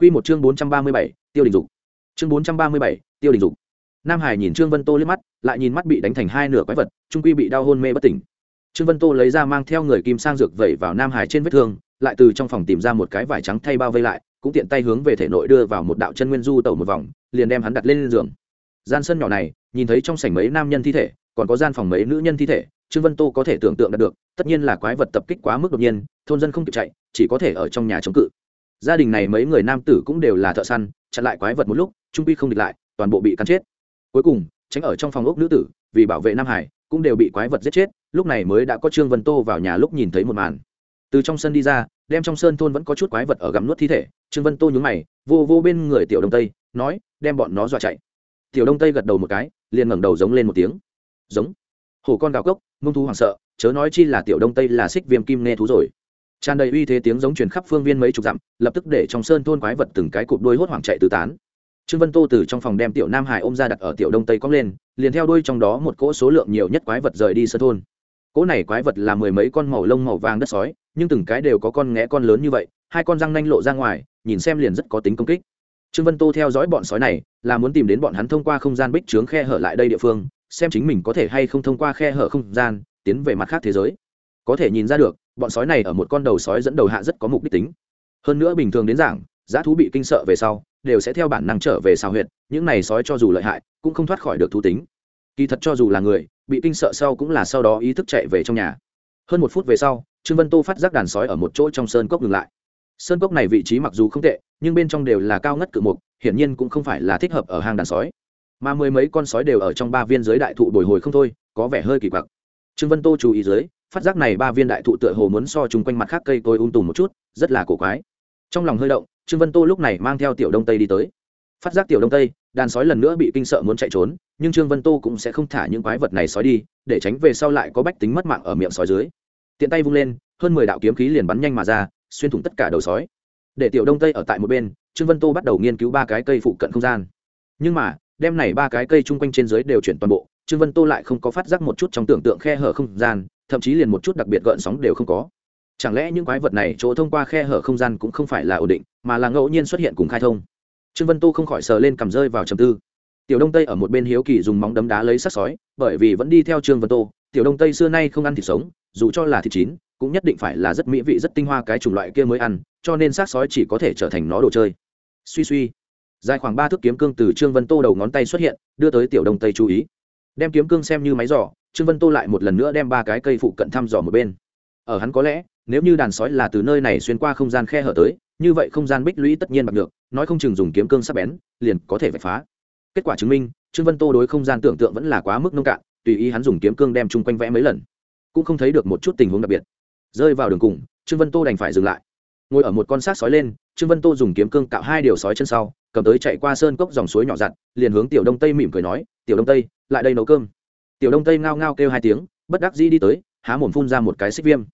Quy một chương 437, Tiêu Đình Dục. Chương 437, Tiêu Đình Dục. Nam Hải nhìn Trương Vân Tô liếc mắt, lại nhìn mắt bị đánh thành hai nửa quái vật, trung quy bị đau hôn mê bất tỉnh. Trương Vân Tô lấy ra mang theo người kim sang dược vẩy vào Nam Hải trên vết thương, lại từ trong phòng tìm ra một cái vải trắng thay bao vây lại, cũng tiện tay hướng về thể nội đưa vào một đạo chân nguyên du tẩu một vòng, liền đem hắn đặt lên giường. Gian sân nhỏ này, nhìn thấy trong sảnh mấy nam nhân thi thể, còn có gian phòng mấy nữ nhân thi thể, Trương Vân Tô có thể tưởng tượng được, tất nhiên là quái vật tập kích quá mức đột nhiên, thôn dân không kịp chạy, chỉ có thể ở trong nhà chống cự gia đình này mấy người nam tử cũng đều là thợ săn, chặn lại quái vật một lúc, trung quy không địch lại, toàn bộ bị cắn chết. Cuối cùng, tránh ở trong phòng ốc nữ tử, vì bảo vệ nam hải, cũng đều bị quái vật giết chết, lúc này mới đã có trương vân tô vào nhà lúc nhìn thấy một màn. Từ trong sân đi ra, đem trong sơn thôn vẫn có chút quái vật ở gặm nuốt thi thể, trương vân tô nhúng mày, vô vô bên người tiểu đông tây, nói, đem bọn nó dọa chạy. Tiểu đông tây gật đầu một cái, liền ngẩng đầu giống lên một tiếng. Giống. Hổ con gào cốc mông thú hoảng sợ, chớ nói chi là tiểu đông tây là xích viêm kim nghe thú rồi tràn đầy uy thế tiếng giống truyền khắp phương viên mấy chục dặm, lập tức để trong sơn thôn quái vật từng cái cụp đuôi hốt hoảng chạy tứ tán. Trương vân tô từ trong phòng đem tiểu nam hải ôm ra đặt ở tiểu đông tây cong lên, liền theo đuôi trong đó một cỗ số lượng nhiều nhất quái vật rời đi sơn thôn. Cỗ này quái vật là mười mấy con màu lông màu vàng đất sói, nhưng từng cái đều có con nghé con lớn như vậy, hai con răng nanh lộ ra ngoài, nhìn xem liền rất có tính công kích. Trương vân tô theo dõi bọn sói này, là muốn tìm đến bọn hắn thông qua không gian bích trướng khe hở lại đây địa phương, xem chính mình có thể hay không thông qua khe hở không gian, tiến về mặt khác thế giới. Có thể nhìn ra được bọn sói này ở một con đầu sói dẫn đầu hạ rất có mục đích tính. Hơn nữa bình thường đến giảng, giá thú bị kinh sợ về sau, đều sẽ theo bản năng trở về xào huyệt, những này sói cho dù lợi hại, cũng không thoát khỏi được thú tính. Kỳ thật cho dù là người, bị kinh sợ sau cũng là sau đó ý thức chạy về trong nhà. Hơn một phút về sau, trương vân tô phát giác đàn sói ở một chỗ trong sơn cốc ngừng lại. Sơn cốc này vị trí mặc dù không tệ, nhưng bên trong đều là cao ngất cự mục, hiển nhiên cũng không phải là thích hợp ở hang đàn sói. Mà mười mấy con sói đều ở trong ba viên giới đại thụ bồi hồi không thôi, có vẻ hơi kỳ quặc. Trương vân tô chú ý dưới phát giác này ba viên đại thụ tựa hồ muốn so chung quanh mặt khác cây tôi um tùm một chút, rất là cổ quái. Trong lòng hơi động, trương vân tô lúc này mang theo tiểu đông tây đi tới. Phát giác tiểu đông tây, đàn sói lần nữa bị kinh sợ muốn chạy trốn, nhưng trương vân tô cũng sẽ không thả những quái vật này sói đi, để tránh về sau lại có bách tính mất mạng ở miệng sói dưới. Tiện tay vung lên, hơn mười đạo kiếm khí liền bắn nhanh mà ra, xuyên thủng tất cả đầu sói. Để tiểu đông tây ở tại một bên, trương vân tô bắt đầu nghiên cứu ba cái cây phụ cận không gian. Nhưng mà, đem này ba cái cây chung quanh trên dưới đều chuyển toàn bộ, trương vân tô lại không có phát giác một chút trong tưởng tượng khe hở không gian thậm chí liền một chút đặc biệt gợn sóng đều không có. Chẳng lẽ những quái vật này chỗ thông qua khe hở không gian cũng không phải là ổn định, mà là ngẫu nhiên xuất hiện cùng khai thông? Trương vân tô không khỏi sờ lên cầm rơi vào trầm tư. Tiểu đông tây ở một bên hiếu kỳ dùng móng đấm đá lấy sắc sói, bởi vì vẫn đi theo trương vân tô tiểu đông tây xưa nay không ăn thịt sống, dù cho là thịt chín, cũng nhất định phải là rất mỹ vị, rất tinh hoa cái chủng loại kia mới ăn, cho nên xác sói chỉ có thể trở thành nó đồ chơi. Suy suy. Dài khoảng ba thước kiếm cương từ trương vân tô đầu ngón tay xuất hiện, đưa tới tiểu đông tây chú ý. Đem kiếm cương xem như máy giỏ trương vân tô lại một lần nữa đem ba cái cây phụ cận thăm dò một bên. Ở hắn có lẽ, nếu như đàn sói là từ nơi này xuyên qua không gian khe hở tới, như vậy không gian bích lũy tất nhiên bằng được, nói không chừng dùng kiếm cương sắp bén, liền có thể vạch phá. Kết quả chứng minh, trương vân tô đối không gian tưởng tượng vẫn là quá mức nông cạn, tùy ý hắn dùng kiếm cương đem chung quanh vẽ mấy lần. Cũng không thấy được một chút tình huống đặc biệt. Rơi vào đường cùng, trương vân tô đành phải dừng lại. Ngồi ở một con sát sói lên, trương vân tô dùng kiếm cương cạo hai điều sói chân sau, cầm tới chạy qua sơn cốc dòng suối nhỏ dặn liền hướng tiểu đông tây mỉm cười nói, tiểu đông tây, lại đây nấu cơm tiểu đông tây ngao ngao kêu hai tiếng, bất đắc dĩ đi tới, há mồm phun ra một cái xích viêm.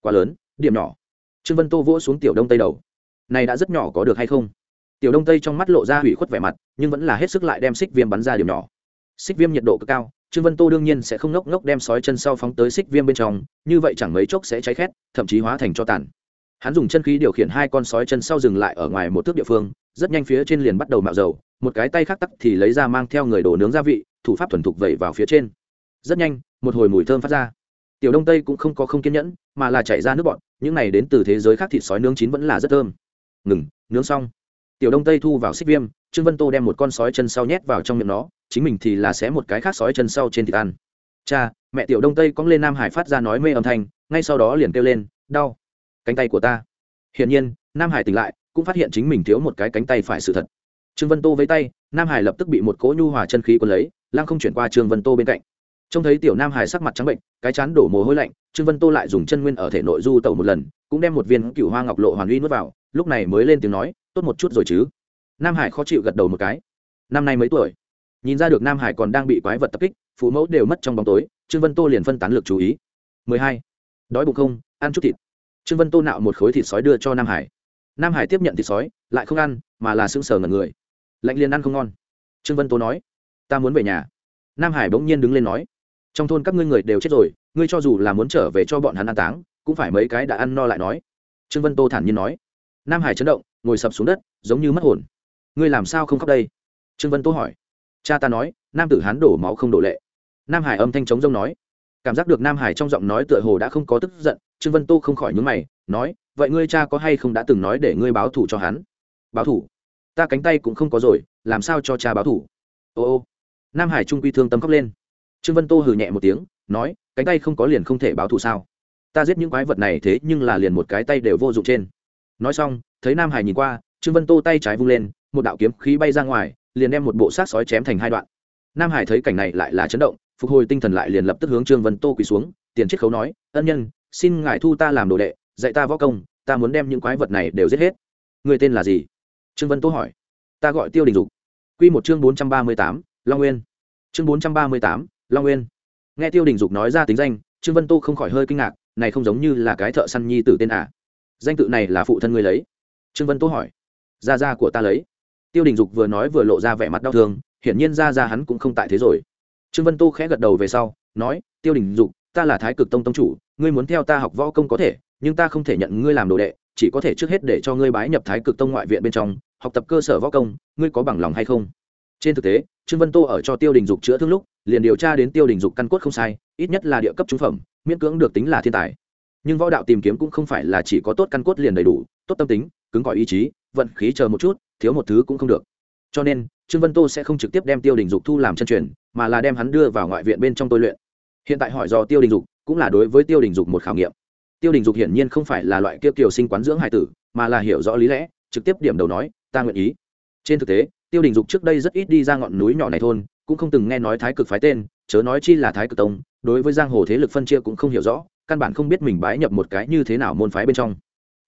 Quá lớn, điểm nhỏ. Trương vân tô vỗ xuống tiểu đông tây đầu. Này đã rất nhỏ có được hay không? Tiểu đông tây trong mắt lộ ra hủy khuất vẻ mặt, nhưng vẫn là hết sức lại đem xích viêm bắn ra điểm nhỏ. Xích viêm nhiệt độ cực cao, trương vân tô đương nhiên sẽ không ngốc ngốc đem sói chân sau phóng tới xích viêm bên trong, như vậy chẳng mấy chốc sẽ cháy khét, thậm chí hóa thành cho tàn. Hắn dùng chân khí điều khiển hai con sói chân sau dừng lại ở ngoài một thước địa phương, rất nhanh phía trên liền bắt đầu mạo dầu, một cái tay khác tắc thì lấy ra mang theo người đổ nướng gia vị, thủ pháp thuần thục vẩy vào phía trên rất nhanh, một hồi mùi thơm phát ra. Tiểu đông tây cũng không có không kiên nhẫn, mà là chạy ra nước bọn những này đến từ thế giới khác thịt sói nướng chín vẫn là rất thơm. Ngừng, nướng xong. Tiểu đông tây thu vào xích viêm, trương vân tô đem một con sói chân sau nhét vào trong miệng nó, chính mình thì là xé một cái khác sói chân sau trên thịt ăn. Cha, mẹ tiểu đông tây cong lên nam hải phát ra nói mê âm thanh, ngay sau đó liền kêu lên, đau. Cánh tay của ta. Hiển nhiên, nam hải tỉnh lại, cũng phát hiện chính mình thiếu một cái cánh tay phải sự thật. Trương vân tô với tay, nam hải lập tức bị một cỗ nhu hòa chân khí quân lấy, lăng không chuyển qua trương vân tô bên cạnh trông thấy tiểu nam hải sắc mặt trắng bệnh, cái chán đổ mồ hôi lạnh, trương vân tô lại dùng chân nguyên ở thể nội du tẩu một lần, cũng đem một viên cựu hoa ngọc lộ hoàn uy nuốt vào, lúc này mới lên tiếng nói, tốt một chút rồi chứ? Nam hải khó chịu gật đầu một cái. Năm nay mấy tuổi? Nhìn ra được nam hải còn đang bị quái vật tập kích, phụ mẫu đều mất trong bóng tối, trương vân tô liền phân tán lực chú ý. Mười hai. Đói bụng không? Ăn chút thịt. Trương vân tô nạo một khối thịt sói đưa cho nam hải. Nam hải tiếp nhận thịt sói, lại không ăn, mà là sững sờ ngẩn người. Lạnh liền ăn không ngon. Trương vân tô nói, ta muốn về nhà. Nam hải bỗng nhiên đứng lên nói trong thôn các ngươi người đều chết rồi, ngươi cho dù là muốn trở về cho bọn hắn an táng, cũng phải mấy cái đã ăn no lại nói. Trương vân tô thản nhiên nói. Nam hải chấn động, ngồi sập xuống đất, giống như mất hồn. Ngươi làm sao không khóc đây? Trương vân tô hỏi. Cha ta nói, nam tử hán đổ máu không đổ lệ. Nam hải âm thanh chống rông nói. Cảm giác được nam hải trong giọng nói tựa hồ đã không có tức giận, trương vân tô không khỏi nhướng mày, nói, vậy ngươi cha có hay không đã từng nói để ngươi báo thủ cho hắn? Báo thủ ta cánh tay cũng không có rồi, làm sao cho cha báo thủ ô ô. Nam hải trung quy thương tâm khóc lên trương vân tô hừ nhẹ một tiếng, nói, cánh tay không có liền không thể báo thù sao? Ta giết những quái vật này thế nhưng là liền một cái tay đều vô dụng trên. Nói xong, thấy nam hải nhìn qua, trương vân tô tay trái vung lên, một đạo kiếm khí bay ra ngoài, liền đem một bộ xác sói chém thành hai đoạn. Nam hải thấy cảnh này lại là chấn động, phục hồi tinh thần lại liền lập tức hướng trương vân tô quỳ xuống, tiền chiết khấu nói, ân nhân, xin ngài thu ta làm đồ đệ, dạy ta võ công, ta muốn đem những quái vật này đều giết hết. Người tên là gì? Trương vân tô hỏi. Ta gọi tiêu đình dục. Q một chương bốn trăm ba mươi tám, long nguyên. Chương bốn trăm ba mươi tám long nguyên. Nghe tiêu đình dục nói ra tính danh, trương vân tô không khỏi hơi kinh ngạc, này không giống như là cái thợ săn nhi tử tên à. danh tự này là phụ thân ngươi lấy? Trương vân tô hỏi. Gia gia của ta lấy. Tiêu đình dục vừa nói vừa lộ ra vẻ mặt đau thương, hiển nhiên gia gia hắn cũng không tại thế rồi. Trương vân tô khẽ gật đầu về sau, nói, tiêu đình dục, ta là thái cực tông tông chủ, ngươi muốn theo ta học võ công có thể, nhưng ta không thể nhận ngươi làm đồ đệ, chỉ có thể trước hết để cho ngươi bái nhập thái cực tông ngoại viện bên trong, học tập cơ sở võ công, ngươi có bằng lòng hay không? Trên thực tế, trương vân tô ở cho tiêu đình dục chữa thương lúc, liền điều tra đến tiêu đình dục căn cốt không sai, ít nhất là địa cấp trung phẩm, miễn cưỡng được tính là thiên tài. Nhưng võ đạo tìm kiếm cũng không phải là chỉ có tốt căn cốt liền đầy đủ, tốt tâm tính, cứng gọi ý chí, vận khí chờ một chút, thiếu một thứ cũng không được. Cho nên, trương vân tô sẽ không trực tiếp đem tiêu đình dục thu làm chân truyền, mà là đem hắn đưa vào ngoại viện bên trong tôi luyện. Hiện tại hỏi do tiêu đình dục, cũng là đối với tiêu đình dục một khảo nghiệm. Tiêu đình dục hiển nhiên không phải là loại kia kiều sinh quán dưỡng hải tử, mà là hiểu rõ lý lẽ, trực tiếp điểm đầu nói, ta nguyện ý. Trên thực tế tiêu đình dục trước đây rất ít đi ra ngọn núi nhỏ này thôn, cũng không từng nghe nói thái cực phái tên, chớ nói chi là thái cực tông, đối với giang hồ thế lực phân chia cũng không hiểu rõ, căn bản không biết mình bái nhập một cái như thế nào môn phái bên trong.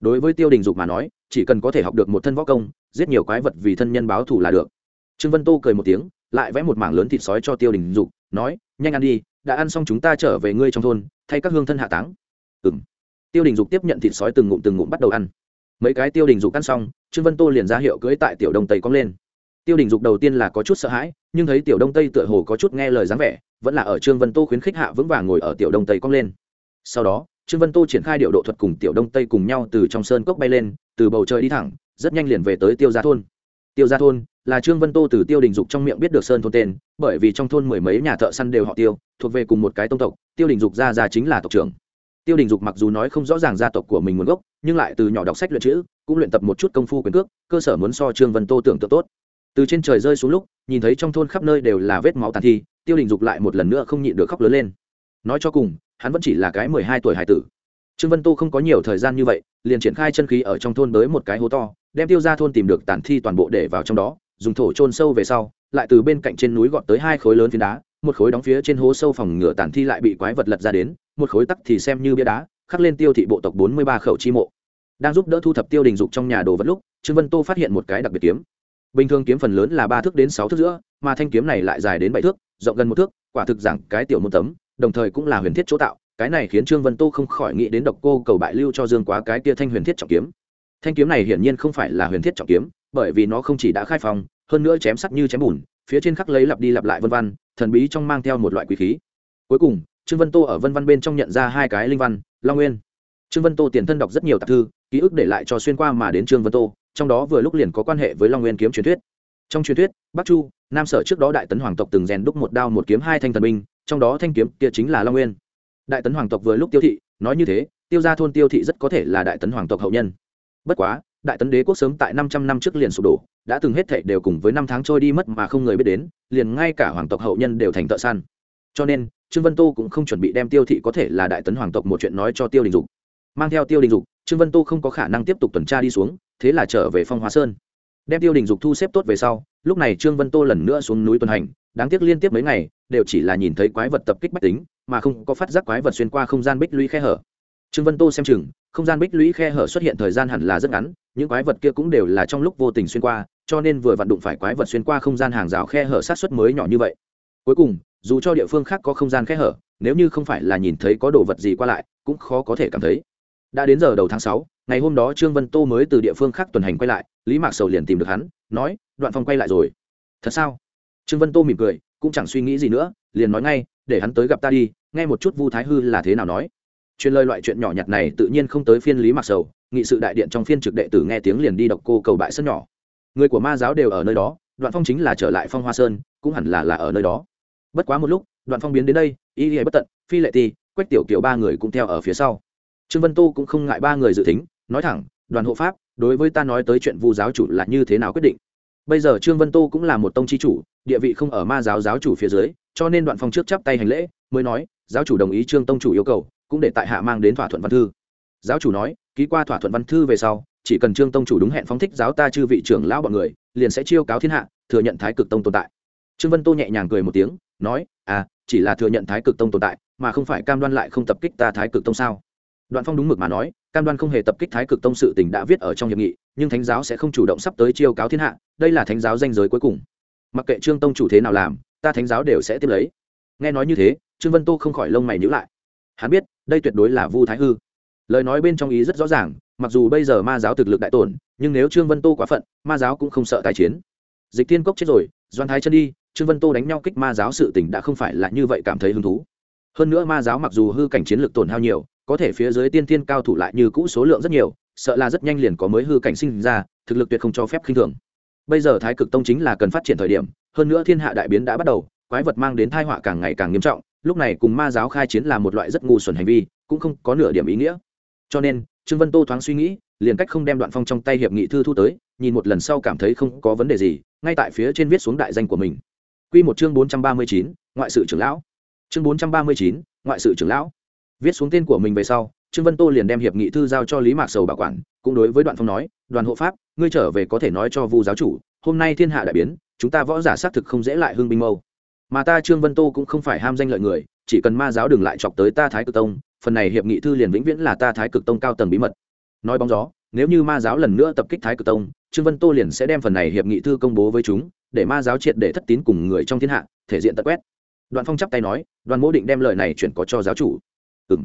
Đối với tiêu đình dục mà nói, chỉ cần có thể học được một thân võ công, giết nhiều quái vật vì thân nhân báo thù là được. Trương vân tô cười một tiếng, lại vẽ một mảng lớn thịt sói cho tiêu đình dục, nói, nhanh ăn đi, đã ăn xong chúng ta trở về ngươi trong thôn, thay các hương thân hạ táng. Ừ m tiêu đình dục tiếp nhận thịt sói từng ngụm từng ngụm bắt đầu ăn. Mấy cái tiêu đình dục ăn xong, trương vân tô liền ra hiệu cưỡi tại tiểu đông tây cong lên tiêu đình dục đầu tiên là có chút sợ hãi, nhưng thấy tiểu đông tây tựa hồ có chút nghe lời dáng vẻ, vẫn là ở trương vân tô khuyến khích hạ vững vàng ngồi ở tiểu đông tây cong lên. Sau đó, trương vân tô triển khai điệu độ thuật cùng tiểu đông tây cùng nhau từ trong sơn cốc bay lên, từ bầu trời đi thẳng, rất nhanh liền về tới tiêu gia thôn. Tiêu gia thôn là trương vân tô từ tiêu đình dục trong miệng biết được sơn thôn tên, bởi vì trong thôn mười mấy nhà thợ săn đều họ tiêu, thuộc về cùng một cái tông tộc, tiêu đình dục gia gia chính là tộc trưởng. Tiêu đình dục mặc dù nói không rõ ràng gia tộc của mình nguồn gốc, nhưng lại từ nhỏ đọc sách luyện chữ, cũng luyện tập một chút công phu quyền cước, cơ sở muốn so trương vân tô tưởng tượng tốt từ trên trời rơi xuống lúc, nhìn thấy trong thôn khắp nơi đều là vết máu tàn thi, tiêu đình dục lại một lần nữa không nhịn được khóc lớn lên. Nói cho cùng, hắn vẫn chỉ là cái mười hai tuổi hải tử. Trương vân tô không có nhiều thời gian như vậy, liền triển khai chân khí ở trong thôn tới một cái hố to, đem tiêu ra thôn tìm được tàn thi toàn bộ để vào trong đó, dùng thổ trôn sâu về sau, lại từ bên cạnh trên núi gọt tới hai khối lớn phiến đá, một khối đóng phía trên hố sâu phòng ngựa tàn thi lại bị quái vật lật ra đến, một khối tắc thì xem như bia đá, khắc lên tiêu thị bộ tộc bốn mươi ba khẩu chi mộ. Đang giúp đỡ thu thập tiêu đình dục trong nhà đồ vật lúc, trương vân tô phát hiện một cái đặc biệt kiếm bình thường kiếm phần lớn là ba thước đến sáu thước giữa, mà thanh kiếm này lại dài đến bảy thước, rộng gần một thước, quả thực rằng cái tiểu môn tấm, đồng thời cũng là huyền thiết chỗ tạo, cái này khiến trương vân tô không khỏi nghĩ đến độc cô cầu bại lưu cho dương quá cái tia thanh huyền thiết trọng kiếm. Thanh kiếm này hiển nhiên không phải là huyền thiết trọng kiếm, bởi vì nó không chỉ đã khai phong, hơn nữa chém sắc như chém bùn, phía trên khắc lấy lặp đi lặp lại vân văn, thần bí trong mang theo một loại quý khí. Cuối cùng, trương vân tô ở vân văn bên trong nhận ra hai cái linh văn, long nguyên. Trương vân tô tiền thân đọc rất nhiều tạp thư, ký ức để lại cho xuyên qua mà đến trương vân tô trong đó vừa lúc liền có quan hệ với long nguyên kiếm truyền thuyết. Trong truyền thuyết, bắc chu, nam sở trước đó đại tấn hoàng tộc từng rèn đúc một đao một kiếm hai thanh thần binh, trong đó thanh kiếm kia chính là long nguyên. Đại tấn hoàng tộc vừa lúc tiêu thị, nói như thế, tiêu ra thôn tiêu thị rất có thể là đại tấn hoàng tộc hậu nhân. Bất quá, đại tấn đế quốc sớm tại năm trăm năm trước liền sụp đổ, đã từng hết thệ đều cùng với năm tháng trôi đi mất mà không người biết đến, liền ngay cả hoàng tộc hậu nhân đều thành thợ săn. Cho nên, trương vân tô cũng không chuẩn bị đem tiêu thị có thể là đại tấn hoàng tộc một chuyện nói cho tiêu đình dục. Mang theo tiêu đình dục trương vân tô không có khả năng tiếp tục tuần tra đi xuống, thế là trở về phong hóa sơn. Đem tiêu đình dục thu xếp tốt về sau, lúc này trương vân tô lần nữa xuống núi tuần hành, đáng tiếc liên tiếp mấy ngày, đều chỉ là nhìn thấy quái vật tập kích bách tính, mà không có phát giác quái vật xuyên qua không gian bích lũy khe hở. Trương vân tô xem chừng, không gian bích lũy khe hở xuất hiện thời gian hẳn là rất ngắn, những quái vật kia cũng đều là trong lúc vô tình xuyên qua, cho nên vừa vặn đụng phải quái vật xuyên qua không gian hàng rào khe hở sát xuất mới nhỏ như vậy. Cuối cùng, dù cho địa phương khác có không gian khe hở, nếu như không phải là nhìn thấy có đồ vật gì qua lại, cũng khó có thể cảm thấy đã đến giờ đầu tháng sáu, ngày hôm đó trương vân tô mới từ địa phương khác tuần hành quay lại, lý mạc sầu liền tìm được hắn, nói, đoạn phong quay lại rồi. Thật sao? Trương vân tô mỉm cười, cũng chẳng suy nghĩ gì nữa, liền nói ngay, để hắn tới gặp ta đi, nghe một chút vu thái hư là thế nào nói. Chuyên lời loại chuyện nhỏ nhặt này tự nhiên không tới phiên lý mặc sầu, nghị sự đại điện trong phiên trực đệ tử nghe tiếng liền đi đọc cô cầu bại sân nhỏ. Người của ma giáo đều ở nơi đó, đoạn phong chính là trở lại phong hoa sơn, cũng hẳn là là ở nơi đó. Bất quá một lúc, đoạn phong biến đến đây, y y bất tận, phi lệ ti, quách tiểu kiểu ba người cũng theo ở phía sau trương vân tô cũng không ngại ba người dự tính, nói thẳng, đoàn hộ pháp, đối với ta nói tới chuyện vu giáo chủ là như thế nào quyết định? Bây giờ trương vân tô cũng là một tông chi chủ, địa vị không ở ma giáo giáo chủ phía dưới, cho nên đoạn phong trước chắp tay hành lễ, mới nói, giáo chủ đồng ý trương tông chủ yêu cầu, cũng để tại hạ mang đến thỏa thuận văn thư. Giáo chủ nói, ký qua thỏa thuận văn thư về sau, chỉ cần trương tông chủ đúng hẹn phóng thích giáo ta chư vị trưởng lão bọn người, liền sẽ chiêu cáo thiên hạ, thừa nhận thái cực tông tồn tại. Trương vân tô nhẹ nhàng cười một tiếng, nói à chỉ là thừa nhận thái cực tông tồn tại, mà không phải cam đoan lại không tập kích ta thái cực tông sao? Đoạn phong đúng mực mà nói, cam đoan không hề tập kích thái cực tông sự tình đã viết ở trong hiệp nghị, nhưng thánh giáo sẽ không chủ động sắp tới chiêu cáo thiên hạ, đây là thánh giáo danh giới cuối cùng. Mặc kệ trương tông chủ thế nào làm, ta thánh giáo đều sẽ tiếp lấy. Nghe nói như thế, trương vân tô không khỏi lông mày nhữ lại. Hắn biết, đây tuyệt đối là vu thái hư. Lời nói bên trong ý rất rõ ràng, mặc dù bây giờ ma giáo thực lực đại tổn, nhưng nếu trương vân tô quá phận, ma giáo cũng không sợ tái chiến. Dịch thiên cốc chết rồi, doan thái chân đi, trương vân tô đánh nhau kích ma giáo sự tỉnh đã không phải là như vậy cảm thấy hứng thú. Hơn nữa ma giáo mặc dù hư cảnh chiến lược tổn hao nhiều có thể phía dưới tiên tiên cao thủ lại như cũ số lượng rất nhiều, sợ là rất nhanh liền có mới hư cảnh sinh ra, thực lực tuyệt không cho phép khinh thường. Bây giờ thái cực tông chính là cần phát triển thời điểm, hơn nữa thiên hạ đại biến đã bắt đầu, quái vật mang đến thai họa càng ngày càng nghiêm trọng, lúc này cùng ma giáo khai chiến là một loại rất ngu xuẩn hành vi, cũng không có nửa điểm ý nghĩa. Cho nên, trương vân tô thoáng suy nghĩ, liền cách không đem đoạn phong trong tay hiệp nghị thư thu tới, nhìn một lần sau cảm thấy không có vấn đề gì, ngay tại phía trên viết xuống đại danh của mình. Quy một chương bốn trăm ba mươi chín, ngoại sự trưởng lão. Chương bốn trăm ba mươi chín, ngoại sự trưởng lão viết xuống tên của mình về sau, trương vân tô liền đem hiệp nghị thư giao cho lý mạc sầu bảo quản, cũng đối với đoạn phong nói, đoàn hộ pháp, ngươi trở về có thể nói cho vu giáo chủ, hôm nay thiên hạ đại biến, chúng ta võ giả xác thực không dễ lại hưng binh mâu. Mà ta trương vân tô cũng không phải ham danh lợi người, chỉ cần ma giáo đừng lại chọc tới ta thái cực tông, phần này hiệp nghị thư liền vĩnh viễn là ta thái cực tông cao tầng bí mật. Nói bóng gió, nếu như ma giáo lần nữa tập kích thái cực tông, trương vân tô liền sẽ đem phần này hiệp nghị thư công bố với chúng, để ma giáo triệt để thất tín cùng người trong thiên hạ, thể diện tật quét. Đoàn phong chắp tay nói, đoàn mỗ định đem lời này chuyển có cho giáo chủ ừ m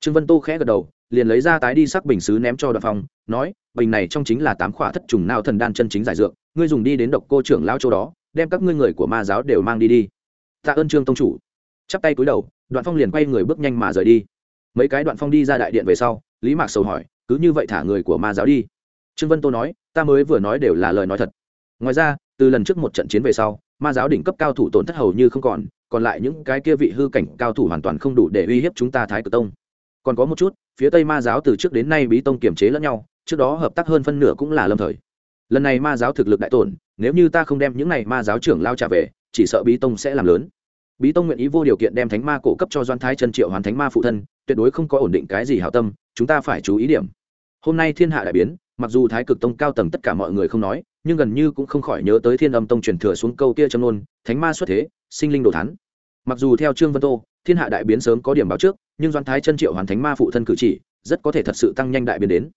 trương vân tô khẽ gật đầu, liền lấy ra tái đi sắc bình xứ ném cho đoàn phong, nói, bình này trong chính là tám khỏa thất trùng nao thần đan chân chính giải dược, ngươi dùng đi đến độc cô trưởng lao châu đó, đem các ngươi người của ma giáo đều mang đi đi. Tạ ơn trương tông chủ. Chắp tay cúi đầu, đoạn phong liền quay người bước nhanh mà rời đi. Mấy cái đoạn phong đi ra đại điện về sau, lý mạc sầu hỏi, cứ như vậy thả người của ma giáo đi. Trương vân tô nói, ta mới vừa nói đều là lời nói thật. Ngoài ra, từ lần trước một trận chiến về sau, ma giáo đỉnh cấp cao thủ tổn thất hầu như không còn còn lại những cái kia vị hư cảnh cao thủ hoàn toàn không đủ để uy hiếp chúng ta thái cực tông. Còn có một chút, phía tây ma giáo từ trước đến nay bí tông kiềm chế lẫn nhau, trước đó hợp tác hơn phân nửa cũng là lâm thời. Lần này ma giáo thực lực đại tổn, nếu như ta không đem những này ma giáo trưởng lao trả về, chỉ sợ bí tông sẽ làm lớn. Bí tông nguyện ý vô điều kiện đem thánh ma cổ cấp cho doan thái chân triệu hoàn thánh ma phụ thân, tuyệt đối không có ổn định cái gì hảo tâm, chúng ta phải chú ý điểm. Hôm nay thiên hạ đại biến, mặc dù thái cực tông cao tầng tất cả mọi người không nói, nhưng gần như cũng không khỏi nhớ tới thiên âm tông truyền thừa xuống câu kia châm nôn thánh ma xuất thế sinh linh đồ thán. mặc dù theo trương vân tô, thiên hạ đại biến sớm có điểm báo trước, nhưng doan thái chân triệu hoàn thánh ma phụ thân cử chỉ, rất có thể thật sự tăng nhanh đại biến đến.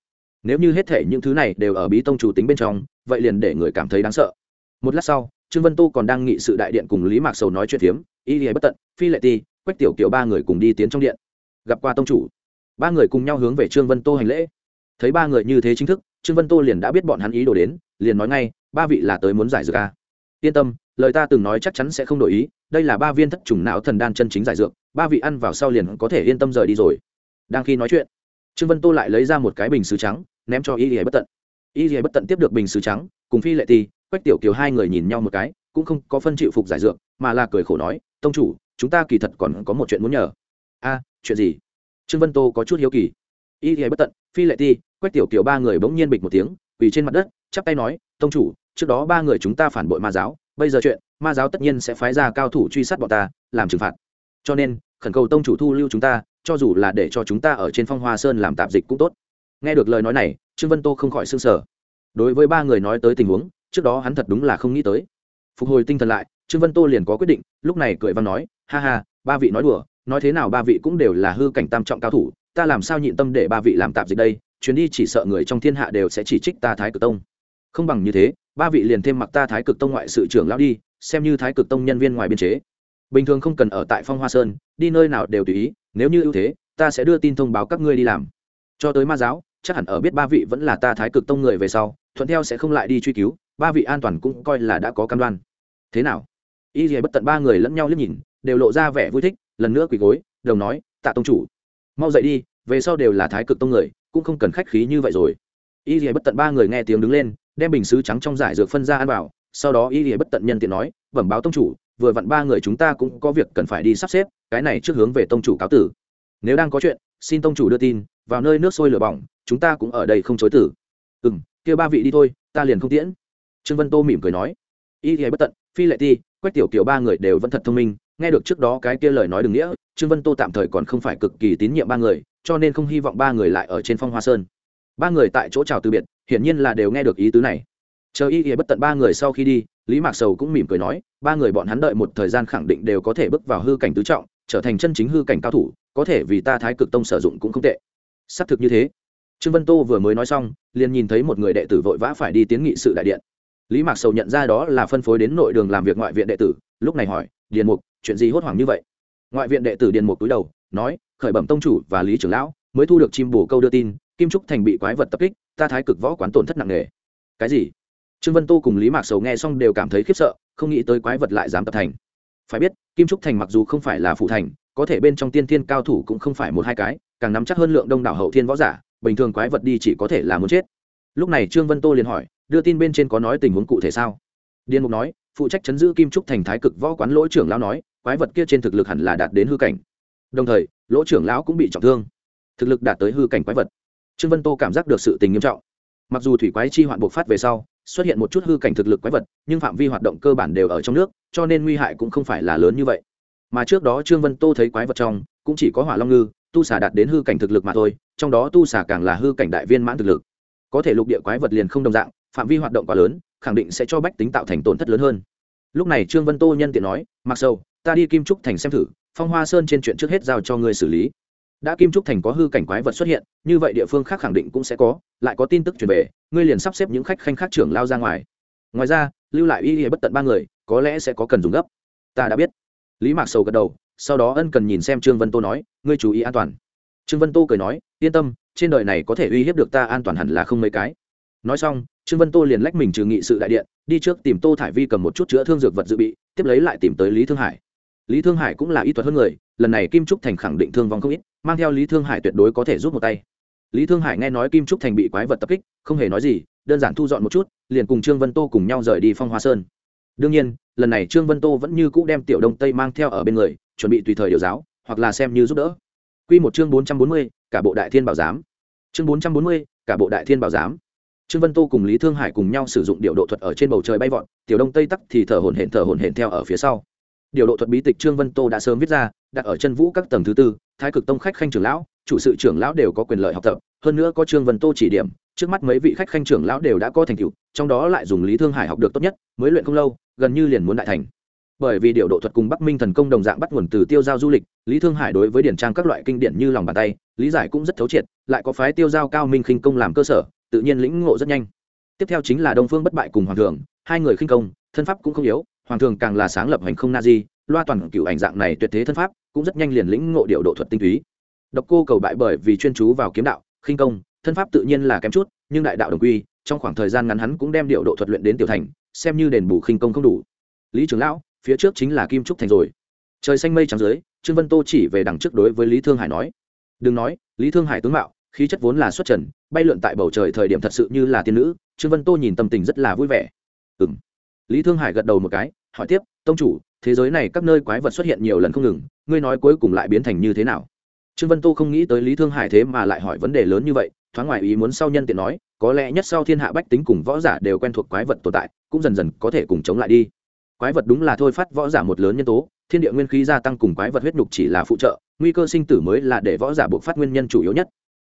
Nếu như hết thể những thứ này đều ở bí tông chủ tính bên trong, vậy liền để người cảm thấy đáng sợ. Một lát sau, trương vân tô còn đang nghị sự đại điện cùng lý mạc sầu nói chuyện phiếm, y lìa bất tận, phi lệ ti, quách tiểu kiều ba người cùng đi tiến trong điện. Gặp qua tông chủ, ba người cùng nhau hướng về trương vân tô hành lễ. Thấy ba người như thế chính thức, trương vân tô liền đã biết bọn hắn ý đồ đến, liền nói ngay, ba vị là tới muốn giải dược a. Yên tâm lời ta từng nói chắc chắn sẽ không đổi ý, đây là ba viên thất trùng não thần đan chân chính giải dược, ba vị ăn vào sau liền có thể yên tâm rời đi rồi. Đang khi nói chuyện, trương vân tô lại lấy ra một cái bình xứ trắng, ném cho y lìa bất tận. Y lìa bất tận tiếp được bình xứ trắng, cùng phi lệ ti quách tiểu kiều hai người nhìn nhau một cái, cũng không có phân chịu phục giải dược, mà là cười khổ nói, tông chủ, chúng ta kỳ thật còn có một chuyện muốn nhờ. A, chuyện gì? Trương vân tô có chút hiếu kỳ. Y lìa bất tận, phi lệ ti quách tiểu kiều ba người bỗng nhiên bịch một tiếng, quỳ trên mặt đất, chắp tay nói, tông chủ, trước đó ba người chúng ta phản bội ma giáo bây giờ chuyện, ma giáo tất nhiên sẽ phái ra cao thủ truy sát bọn ta, làm trừng phạt. Cho nên, khẩn cầu tông chủ thu lưu chúng ta, cho dù là để cho chúng ta ở trên phong hoa sơn làm tạp dịch cũng tốt. Nghe được lời nói này, trương vân tô không khỏi s ư n g sở đối với ba người nói tới tình huống, trước đó hắn thật đúng là không nghĩ tới. Phục hồi tinh thần lại, trương vân tô liền có quyết định, lúc này cười văn nói, ha ha, ba vị nói đùa, nói thế nào ba vị cũng đều là hư cảnh tam trọng cao thủ, ta làm sao nhịn tâm để ba vị làm tạp dịch đây, chuyến đi chỉ sợ người trong thiên hạ đều sẽ chỉ trích ta thái cực tông. Không bằng như thế ba vị liền thêm mặc ta thái cực tông ngoại sự trưởng lão đi, xem như thái cực tông nhân viên ngoài biên chế. Bình thường không cần ở tại phong hoa sơn, đi nơi nào đều tùy ý, nếu như ưu thế, ta sẽ đưa tin thông báo các ngươi đi làm. Cho tới ma giáo, chắc hẳn ở biết ba vị vẫn là ta thái cực tông người về sau, thuận theo sẽ không lại đi truy cứu, ba vị an toàn cũng coi là đã có cam đoan. Thế nào? Y dì bất tận ba người lẫn nhau liếc nhìn, đều lộ ra vẻ vui thích, lần nữa quỳ gối, đồng nói, tạ tông chủ, mau dậy đi, về sau đều là thái cực tông người, cũng không cần khách khí như vậy rồi. Y lìa bất tận ba người nghe tiếng đứng lên đem bình sứ trắng trong giải dược phân ra ăn vào, sau đó y lìa bất tận nhân tiện nói, bẩm báo tông chủ, vừa vặn ba người chúng ta cũng có việc cần phải đi sắp xếp, cái này trước hướng về tông chủ cáo tử. Nếu đang có chuyện, xin tông chủ đưa tin, vào nơi nước sôi lửa bỏng, chúng ta cũng ở đây không chối tử. Ừ m kêu ba vị đi thôi, ta liền không tiễn. Trương vân tô mỉm cười nói. Y thì bất tận, phi lệ ti, quách tiểu kiểu ba người đều vẫn thật thông minh, nghe được trước đó cái kia lời nói đừng nghĩa, trương vân tô tạm thời còn không phải cực kỳ tín nhiệm ba người, cho nên không hy vọng ba người lại ở trên phong hoa sơn ba người tại chỗ chào từ biệt, hiển nhiên là đều nghe được ý tứ này. Chờ y y bất tận ba người sau khi đi, lý mạc sầu cũng mỉm cười nói, ba người bọn hắn đợi một thời gian khẳng định đều có thể bước vào hư cảnh tứ trọng, trở thành chân chính hư cảnh cao thủ, có thể vì ta thái cực tông sử dụng cũng không tệ. Xác thực như thế. Trương vân tô vừa mới nói xong, liền nhìn thấy một người đệ tử vội vã phải đi tiến nghị sự đại điện. Lý mạc sầu nhận ra đó là phân phối đến nội đường làm việc ngoại viện đệ tử, lúc này hỏi, điền mục, chuyện gì hốt hoảng như vậy? Ngoại viện đệ tử điền mục túi đầu, nói, khởi bẩm tông chủ và lý trưởng lão, mới thu được chim bù câu đưa tin kim trúc thành bị quái vật tập kích, ta thái cực võ quán tổn thất nặng nề. Cái gì? Trương vân tô cùng lý mạc sầu nghe xong đều cảm thấy khiếp sợ, không nghĩ tới quái vật lại dám tập thành. Phải biết, kim trúc thành mặc dù không phải là phụ thành, có thể bên trong tiên thiên cao thủ cũng không phải một hai cái, càng nắm chắc hơn lượng đông đảo hậu thiên võ giả, bình thường quái vật đi chỉ có thể là muốn chết. Lúc này trương vân tô liền hỏi, đưa tin bên trên có nói tình huống cụ thể sao? Điên mục nói, phụ trách chấn giữ kim trúc thành thái cực võ quán lỗ trưởng lão nói, quái vật kia trên thực lực hẳn là đạt đến hư cảnh. Đồng thời, lỗ trưởng lão cũng bị trọng thương. Thực lực đạt tới hư cảnh quái vật trương vân tô cảm giác được sự tình nghiêm trọng. Mặc dù thủy quái chi hoạn bộc phát về sau, xuất hiện một chút hư cảnh thực lực quái vật, nhưng phạm vi hoạt động cơ bản đều ở trong nước, cho nên nguy hại cũng không phải là lớn như vậy. Mà trước đó trương vân tô thấy quái vật trong, cũng chỉ có hỏa long ngư, tu xà đạt đến hư cảnh thực lực mà thôi, trong đó tu xà càng là hư cảnh đại viên mãn thực lực. Có thể lục địa quái vật liền không đồng dạng, phạm vi hoạt động quá lớn, khẳng định sẽ cho bách tính tạo thành tổn thất lớn hơn. Lúc này trương vân tô nhân tiện nói, mặc sâu ta đi kim trúc thành xem thử, phong hoa sơn trên chuyện trước hết giao cho ngươi xử lý đã kim trúc thành có hư cảnh quái vật xuất hiện, như vậy địa phương khác khẳng định cũng sẽ có, lại có tin tức truyền về, ngươi liền sắp xếp những khách khanh khác trưởng lao ra ngoài. Ngoài ra, lưu lại y y bất tận ba người, có lẽ sẽ có cần dùng gấp. Ta đã biết. Lý mạc sầu gật đầu, sau đó ân cần nhìn xem trương vân tô nói, ngươi chú ý an toàn. Trương vân tô cười nói, yên tâm, trên đời này có thể uy hiếp được ta an toàn hẳn là không mấy cái. Nói xong, trương vân tô liền lách mình trừ nghị sự đại điện, đi trước tìm tô thải vi cầm một chút chữa thương dược vật dự bị, tiếp lấy lại tìm tới lý thương hải. Lý thương hải cũng là y thuật hơn người, lần này kim trúc thành khẳng định thương vong không ít mang theo lý thương hải tuyệt đối có thể giúp một tay lý thương hải nghe nói kim trúc thành bị quái vật tập kích không hề nói gì đơn giản thu dọn một chút liền cùng trương vân tô cùng nhau rời đi phong hoa sơn đương nhiên lần này trương vân tô vẫn như cũ đem tiểu đông tây mang theo ở bên người chuẩn bị tùy thời điều giáo hoặc là xem như giúp đỡ q một chương bốn trăm bốn mươi, cả bộ đại thiên bảo giám. Chương bốn trăm bốn mươi, cả bộ đại thiên bảo giám. Trương vân tô cùng lý thương hải cùng nhau sử dụng điệu độ thuật ở trên bầu trời bay vọt, tiểu đông tây tắc thì thở hồn hển thở hồn hển theo ở phía sau điều độ thuật bí tịch trương vân tô đã sớm viết ra, đặt ở chân vũ các tầng thứ tư, thái cực tông khách khanh trưởng lão, chủ sự trưởng lão đều có quyền lợi học tập, hơn nữa có trương vân tô chỉ điểm, trước mắt mấy vị khách khanh trưởng lão đều đã có thành tựu, trong đó lại dùng lý thương hải học được tốt nhất, mới luyện không lâu, gần như liền muốn đại thành. Bởi vì điều độ thuật cùng bắc minh thần công đồng dạng bắt nguồn từ tiêu giao du lịch, lý thương hải đối với điển trang các loại kinh điển như lòng bàn tay, lý giải cũng rất thấu triệt, lại có phái tiêu giao cao minh khinh công làm cơ sở, tự nhiên lĩnh ngộ rất nhanh. Tiếp theo chính là đông phương bất bại cùng hoàng thường, hai người khinh công, thân pháp cũng không yếu hoàng thường càng là sáng lập hành không na di loa toàn cựu ảnh dạng này tuyệt thế thân pháp, cũng rất nhanh liền lĩnh ngộ điệu độ thuật tinh túy. Độc cô cầu bại bởi vì chuyên chú vào kiếm đạo, khinh công, thân pháp tự nhiên là kém chút, nhưng đại đạo đồng quy, trong khoảng thời gian ngắn hắn cũng đem điệu độ thuật luyện đến tiểu thành, xem như đền bù khinh công không đủ. Lý trưởng lão, phía trước chính là kim trúc thành rồi. Trời xanh mây trắng dưới, trương vân tô chỉ về đằng trước đối với lý thương hải nói. Đừng nói, lý thương hải tướng mạo, khí chất vốn là xuất trần, bay lượn tại bầu trời thời điểm thật sự như là tiên nữ, trương vân tô nhìn tâm tình rất là vui vẻ. Ừ m lý thương hải gật đầu một cái hỏi tiếp, tông chủ, thế giới này các nơi quái vật xuất hiện nhiều lần không ngừng, ngươi nói cuối cùng lại biến thành như thế nào? Trương vân tô không nghĩ tới lý thương hải thế mà lại hỏi vấn đề lớn như vậy, thoáng ngoài ý muốn sau nhân tiện nói, có lẽ nhất sau thiên hạ bách tính cùng võ giả đều quen thuộc quái vật tồn tại, cũng dần dần có thể cùng chống lại đi. Quái vật đúng là thôi phát võ giả một lớn nhân tố, thiên địa nguyên khí gia tăng cùng quái vật huyết nhục chỉ là phụ trợ, nguy cơ sinh tử mới là để võ giả buộc phát nguyên nhân chủ yếu nhất.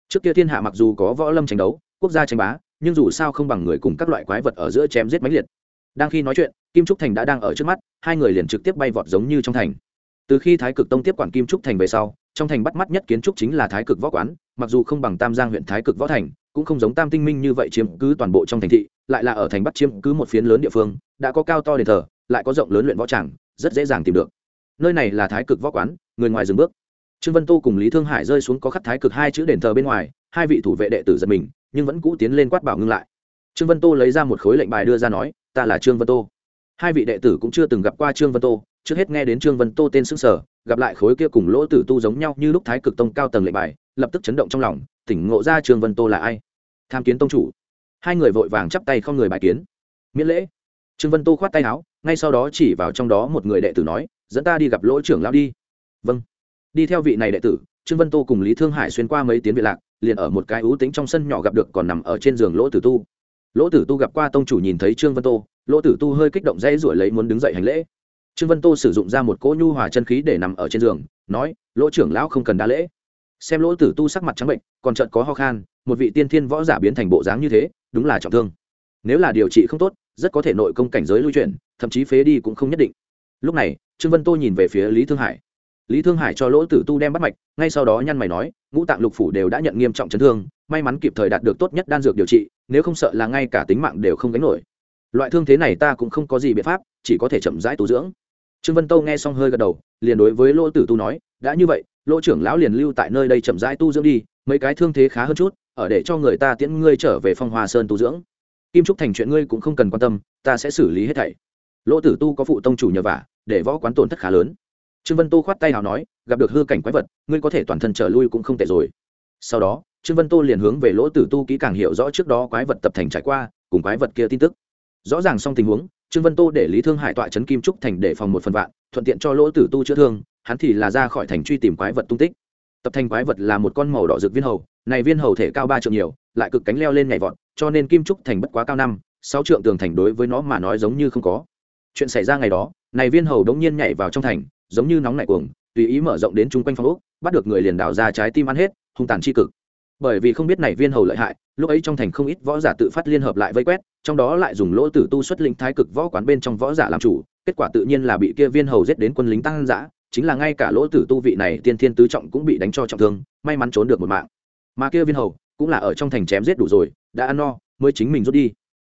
Trước kia thiên hạ mặc dù có võ lâm tranh đấu, quốc gia tranh bá, nhưng dù sao không bằng người cùng các loại quái vật ở giữa chém giết mãnh liệt đang khi nói chuyện, kim trúc thành đã đang ở trước mắt, hai người liền trực tiếp bay vọt giống như trong thành. Từ khi thái cực tông tiếp quản kim trúc thành về sau, trong thành bắt mắt nhất kiến trúc chính là thái cực võ quán, mặc dù không bằng tam giang huyện thái cực võ thành, cũng không giống tam tinh minh như vậy chiếm cứ toàn bộ trong thành thị, lại là ở thành bắt chiếm cứ một phiến lớn địa phương, đã có cao to đền thờ, lại có rộng lớn luyện võ tràng, rất dễ dàng tìm được. Nơi này là thái cực võ quán, người ngoài dừng bước. Trương vân tô cùng lý thương hải rơi xuống có khắc thái cực hai chữ đền thờ bên ngoài, hai vị thủ vệ đệ tử giật mình, nhưng vẫn cũ tiến lên quát bảo ngưng lại. Trương vân tô lấy ra một khối lệnh bài đưa ra nói ta là trương vân tô. Hai vị đệ tử cũng chưa từng gặp qua trương vân tô, trước hết nghe đến trương vân tô tên xưng sở gặp lại khối kia cùng lỗ tử tu giống nhau như lúc thái cực tông cao tầng lệnh bài, lập tức chấn động trong lòng, tỉnh ngộ ra trương vân tô là ai. Tham kiến tông chủ. Hai người vội vàng chắp tay không người bài kiến. Miễn lễ. Trương vân tô khoát tay áo, ngay sau đó chỉ vào trong đó một người đệ tử nói, dẫn ta đi gặp lỗ trưởng lão đi. Vâng. Đi theo vị này đệ tử, trương vân tô cùng lý thương hải xuyên qua mấy tiếng viện lạc, liền ở một cái ưu tính trong sân nhỏ gặp được còn nằm ở trên giường lỗ tử tu lỗ tử tu gặp qua tông chủ nhìn thấy trương vân tô, lỗ tử tu hơi kích động dây ruổi lấy muốn đứng dậy hành lễ. Trương vân tô sử dụng ra một cỗ nhu hòa chân khí để nằm ở trên giường, nói, lỗ trưởng lão không cần đa lễ. Xem lỗ tử tu sắc mặt trắng bệnh, còn trận có ho khan, một vị tiên thiên võ giả biến thành bộ dáng như thế, đúng là trọng thương. Nếu là điều trị không tốt, rất có thể nội công cảnh giới lưu chuyển, thậm chí phế đi cũng không nhất định. Lúc này, trương vân tô nhìn về phía lý thương hải lý thương hải cho lỗ tử tu đem bắt mạch, ngay sau đó nhăn mày nói, ngũ tạng lục phủ đều đã nhận nghiêm trọng chấn thương, may mắn kịp thời đạt được tốt nhất đan dược điều trị, nếu không sợ là ngay cả tính mạng đều không gánh nổi. Loại thương thế này ta cũng không có gì biện pháp, chỉ có thể chậm rãi tu dưỡng. Trương vân tô nghe xong hơi gật đầu, liền đối với lỗ tử tu nói, đã như vậy, lỗ trưởng lão liền lưu tại nơi đây chậm rãi tu dưỡng đi, mấy cái thương thế khá hơn chút, ở để cho người ta tiễn ngươi trở về phong hoa sơn tu dưỡng. Kim trúc thành chuyện ngươi cũng không cần quan tâm, ta sẽ xử lý hết thảy. Lỗ tử tu có phụ tông chủ nhờ vả, để võ quán tổn thất khá lớn trương vân tô khoát tay nào nói, gặp được hư cảnh quái vật, ngươi có thể toàn thân trở lui cũng không tệ rồi. Sau đó, trương vân tô liền hướng về lỗ tử tu kỹ càng hiểu rõ trước đó quái vật tập thành trải qua, cùng quái vật kia tin tức. Rõ ràng xong tình huống, trương vân tô để lý thương hải tọa trấn kim trúc thành để phòng một phần vạn, thuận tiện cho lỗ tử tu chữa thương, hắn thì là ra khỏi thành truy tìm quái vật tung tích. Tập thành quái vật là một con màu đỏ rực viên hầu, này viên hầu thể cao ba trượng nhiều, lại cực cánh leo lên nhảy vọt, cho nên kim trúc thành bất quá cao năm, sáu trượng tường thành đối với nó mà nói giống như không có. Chuyện xảy ra ngày đó, này viên hầu đống nhiên nhảy vào trong thành giống như nóng nảy cuồng, tùy ý mở rộng đến chung quanh phong ốc, bắt được người liền đào ra trái tim ăn hết, hung tàn chi cực. Bởi vì không biết này viên hầu lợi hại, lúc ấy trong thành không ít võ giả tự phát liên hợp lại vây quét, trong đó lại dùng lỗ tử tu xuất linh thái cực võ quán bên trong võ giả làm chủ, kết quả tự nhiên là bị kia viên hầu giết đến quân lính tăng dã, chính là ngay cả lỗ tử tu vị này tiên thiên tứ trọng cũng bị đánh cho trọng thương, may mắn trốn được một mạng. Mà kia viên hầu cũng là ở trong thành chém giết đủ rồi, đã ăn no, mới chính mình rút đi.